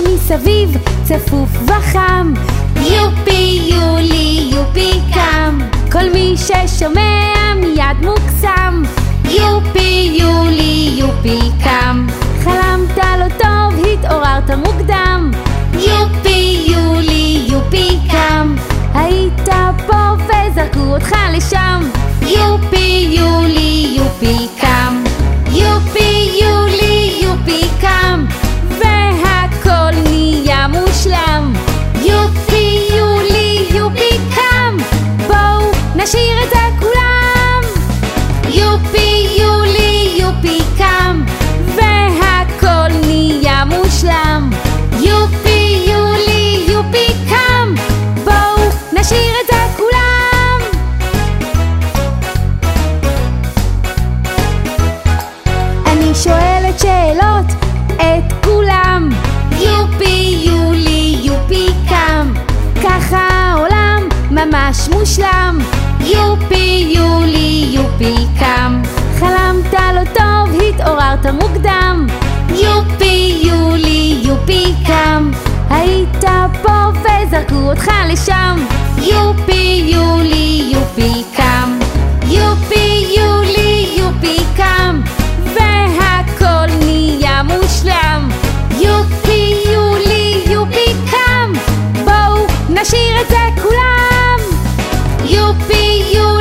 מסביב צפוף וחם. יופי יולי יופי קם. כל מי ששומע אני שואלת שאלות את כולם. יופי יולי יופי קם. ככה העולם ממש מושלם. יופי יולי יופי קם. חלמת לא טוב, התעוררת מוקדם. יופי יולי יופי קם. היית פה וזרקו אותך לשם. יופי יולי you